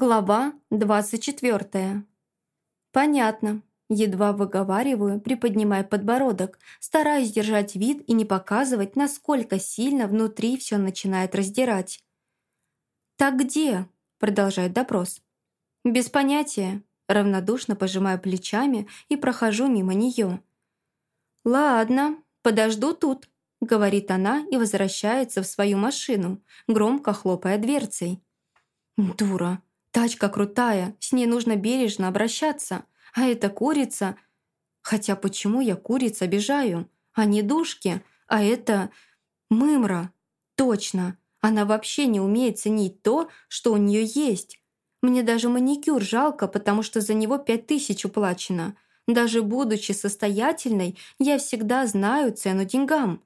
Глава 24. Понятно. Едва выговариваю, приподнимая подбородок, стараясь держать вид и не показывать, насколько сильно внутри все начинает раздирать. «Так где?» – продолжает допрос. «Без понятия». Равнодушно пожимаю плечами и прохожу мимо нее. «Ладно, подожду тут», – говорит она и возвращается в свою машину, громко хлопая дверцей. «Дура!» Тачка крутая, с ней нужно бережно обращаться. А это курица... Хотя почему я куриц обижаю? Не душки, а это... Мымра. Точно. Она вообще не умеет ценить то, что у нее есть. Мне даже маникюр жалко, потому что за него пять тысяч уплачено. Даже будучи состоятельной, я всегда знаю цену деньгам.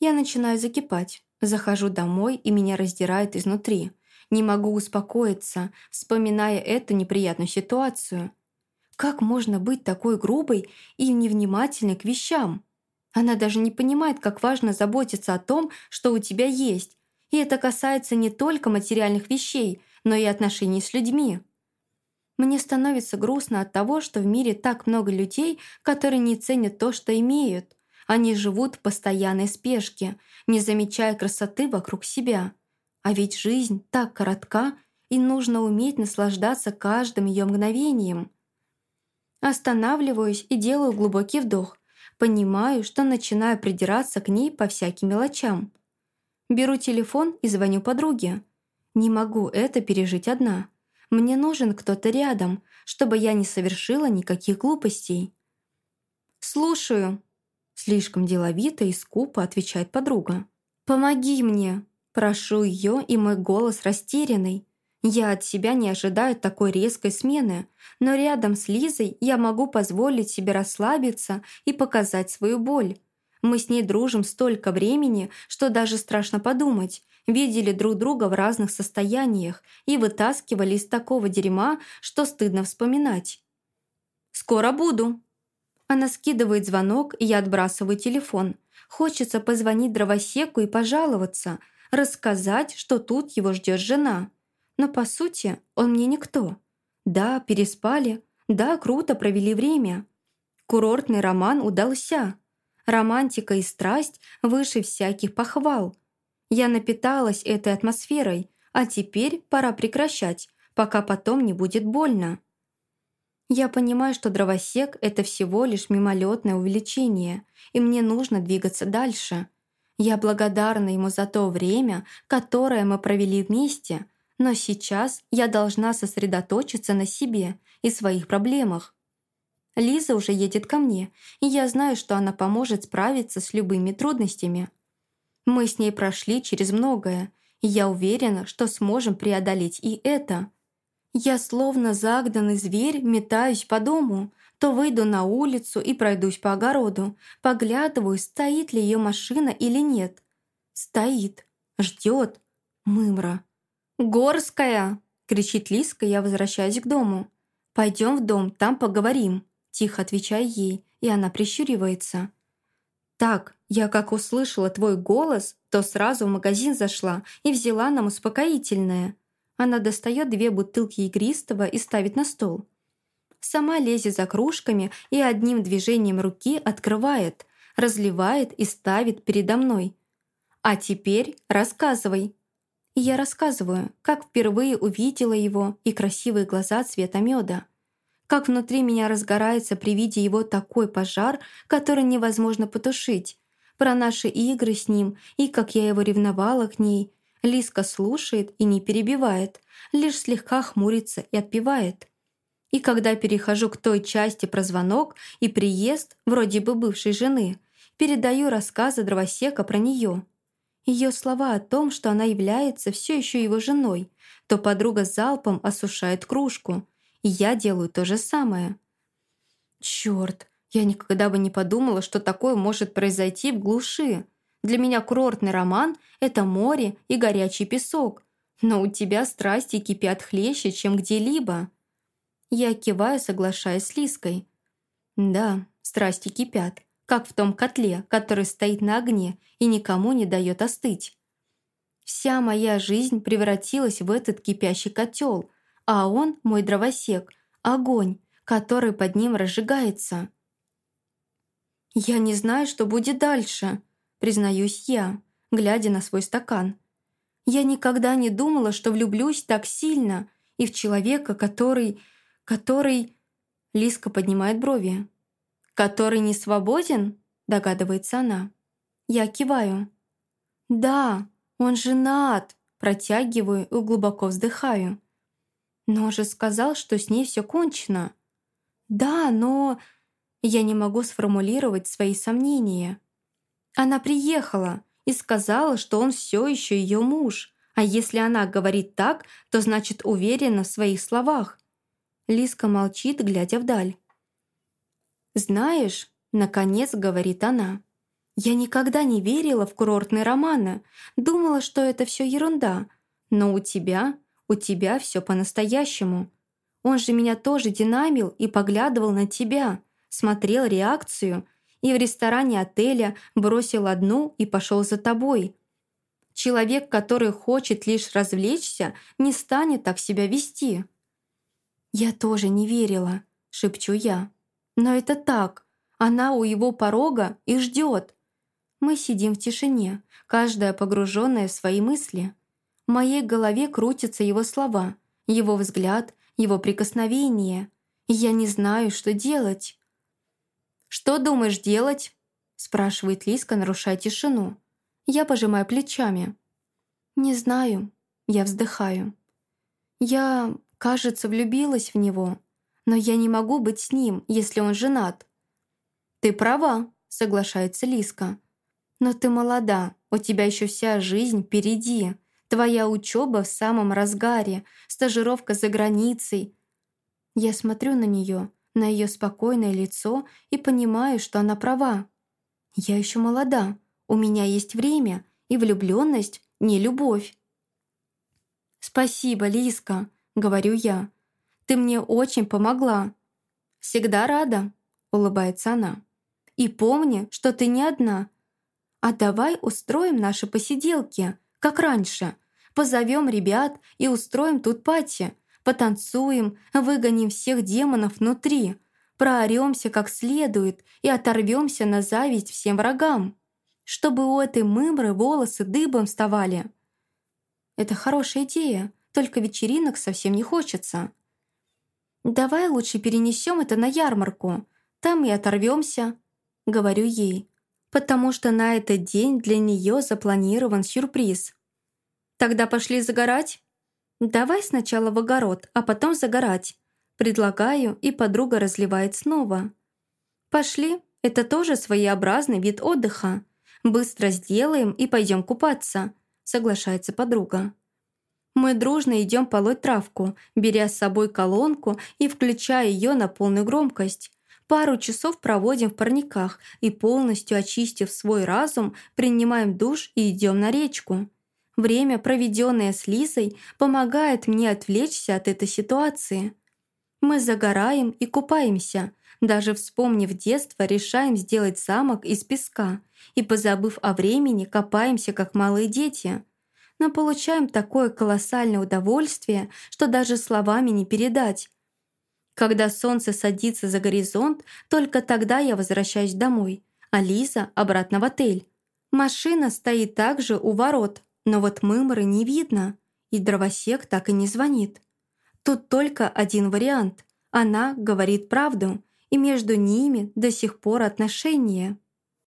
Я начинаю закипать. Захожу домой, и меня раздирает изнутри. Не могу успокоиться, вспоминая эту неприятную ситуацию. Как можно быть такой грубой и невнимательной к вещам? Она даже не понимает, как важно заботиться о том, что у тебя есть. И это касается не только материальных вещей, но и отношений с людьми. Мне становится грустно от того, что в мире так много людей, которые не ценят то, что имеют. Они живут в постоянной спешке, не замечая красоты вокруг себя. А ведь жизнь так коротка, и нужно уметь наслаждаться каждым ее мгновением. Останавливаюсь и делаю глубокий вдох. Понимаю, что начинаю придираться к ней по всяким мелочам. Беру телефон и звоню подруге. Не могу это пережить одна. Мне нужен кто-то рядом, чтобы я не совершила никаких глупостей. «Слушаю», — слишком деловито и скупо отвечает подруга. «Помоги мне», Прошу ее, и мой голос растерянный. Я от себя не ожидаю такой резкой смены, но рядом с Лизой я могу позволить себе расслабиться и показать свою боль. Мы с ней дружим столько времени, что даже страшно подумать. Видели друг друга в разных состояниях и вытаскивали из такого дерьма, что стыдно вспоминать. «Скоро буду». Она скидывает звонок, и я отбрасываю телефон. Хочется позвонить дровосеку и пожаловаться – рассказать, что тут его ждет жена. Но по сути он мне никто. Да, переспали, да, круто провели время. Курортный роман удался. Романтика и страсть выше всяких похвал. Я напиталась этой атмосферой, а теперь пора прекращать, пока потом не будет больно. Я понимаю, что дровосек – это всего лишь мимолетное увеличение, и мне нужно двигаться дальше – я благодарна ему за то время, которое мы провели вместе, но сейчас я должна сосредоточиться на себе и своих проблемах. Лиза уже едет ко мне, и я знаю, что она поможет справиться с любыми трудностями. Мы с ней прошли через многое, и я уверена, что сможем преодолеть и это. Я словно загнанный зверь метаюсь по дому, то выйду на улицу и пройдусь по огороду, поглядываю, стоит ли ее машина или нет. Стоит, ждет. Мымра. «Горская!» — кричит Лиска, я возвращаюсь к дому. «Пойдем в дом, там поговорим», — тихо отвечаю ей, и она прищуривается. «Так, я как услышала твой голос, то сразу в магазин зашла и взяла нам успокоительное». Она достает две бутылки игристого и ставит на стол сама лезет за кружками и одним движением руки открывает, разливает и ставит передо мной. «А теперь рассказывай». И я рассказываю, как впервые увидела его и красивые глаза цвета меда. Как внутри меня разгорается при виде его такой пожар, который невозможно потушить. Про наши игры с ним и как я его ревновала к ней. Лиска слушает и не перебивает, лишь слегка хмурится и отпевает. И когда перехожу к той части про звонок и приезд, вроде бы бывшей жены, передаю рассказы дровосека про нее. Ее слова о том, что она является все еще его женой, то подруга залпом осушает кружку, и я делаю то же самое. Черт, я никогда бы не подумала, что такое может произойти в глуши. Для меня курортный роман — это море и горячий песок, но у тебя страсти кипят хлеще, чем где-либо. Я киваю, соглашаясь с Лиской. Да, страсти кипят, как в том котле, который стоит на огне и никому не дает остыть. Вся моя жизнь превратилась в этот кипящий котел, а он, мой дровосек, огонь, который под ним разжигается. «Я не знаю, что будет дальше», — признаюсь я, глядя на свой стакан. «Я никогда не думала, что влюблюсь так сильно и в человека, который... который...» Лиска поднимает брови. «Который не свободен?» — догадывается она. Я киваю. «Да, он женат!» Протягиваю и глубоко вздыхаю. «Но же сказал, что с ней все кончено!» «Да, но...» Я не могу сформулировать свои сомнения. Она приехала и сказала, что он все еще ее муж. А если она говорит так, то значит уверена в своих словах. Лиска молчит, глядя вдаль. «Знаешь», — наконец говорит она, «я никогда не верила в курортные романы, думала, что это все ерунда. Но у тебя, у тебя все по-настоящему. Он же меня тоже динамил и поглядывал на тебя, смотрел реакцию и в ресторане отеля бросил одну и пошел за тобой. Человек, который хочет лишь развлечься, не станет так себя вести». «Я тоже не верила», — шепчу я. «Но это так. Она у его порога и ждет. Мы сидим в тишине, каждая погруженная в свои мысли. В моей голове крутятся его слова, его взгляд, его прикосновение. я не знаю, что делать. «Что думаешь делать?» спрашивает Лиска, нарушая тишину. Я пожимаю плечами. «Не знаю». Я вздыхаю. «Я Кажется, влюбилась в него. Но я не могу быть с ним, если он женат. «Ты права», — соглашается Лиска. «Но ты молода, у тебя еще вся жизнь впереди. Твоя учеба в самом разгаре, стажировка за границей». Я смотрю на нее, на ее спокойное лицо и понимаю, что она права. Я еще молода, у меня есть время, и влюбленность не любовь. «Спасибо, Лиска», говорю я. «Ты мне очень помогла». «Всегда рада», — улыбается она. «И помни, что ты не одна. А давай устроим наши посиделки, как раньше. Позовем ребят и устроим тут пати. Потанцуем, выгоним всех демонов внутри, прооремся как следует и оторвемся на зависть всем врагам, чтобы у этой мымры волосы дыбом вставали». «Это хорошая идея», только вечеринок совсем не хочется. «Давай лучше перенесем это на ярмарку, там и оторвемся», — говорю ей, потому что на этот день для нее запланирован сюрприз. «Тогда пошли загорать?» «Давай сначала в огород, а потом загорать», предлагаю, и подруга разливает снова. «Пошли, это тоже своеобразный вид отдыха. Быстро сделаем и пойдем купаться», соглашается подруга. Мы дружно идем полоть травку, беря с собой колонку и включая ее на полную громкость. Пару часов проводим в парниках и, полностью очистив свой разум, принимаем душ и идем на речку. Время, проведенное с Лизой, помогает мне отвлечься от этой ситуации. Мы загораем и купаемся. Даже вспомнив детство, решаем сделать замок из песка и, позабыв о времени, копаемся, как малые дети но получаем такое колоссальное удовольствие, что даже словами не передать. Когда солнце садится за горизонт, только тогда я возвращаюсь домой, а Лиза обратно в отель. Машина стоит также у ворот, но вот мымры не видно, и дровосек так и не звонит. Тут только один вариант. Она говорит правду, и между ними до сих пор отношения.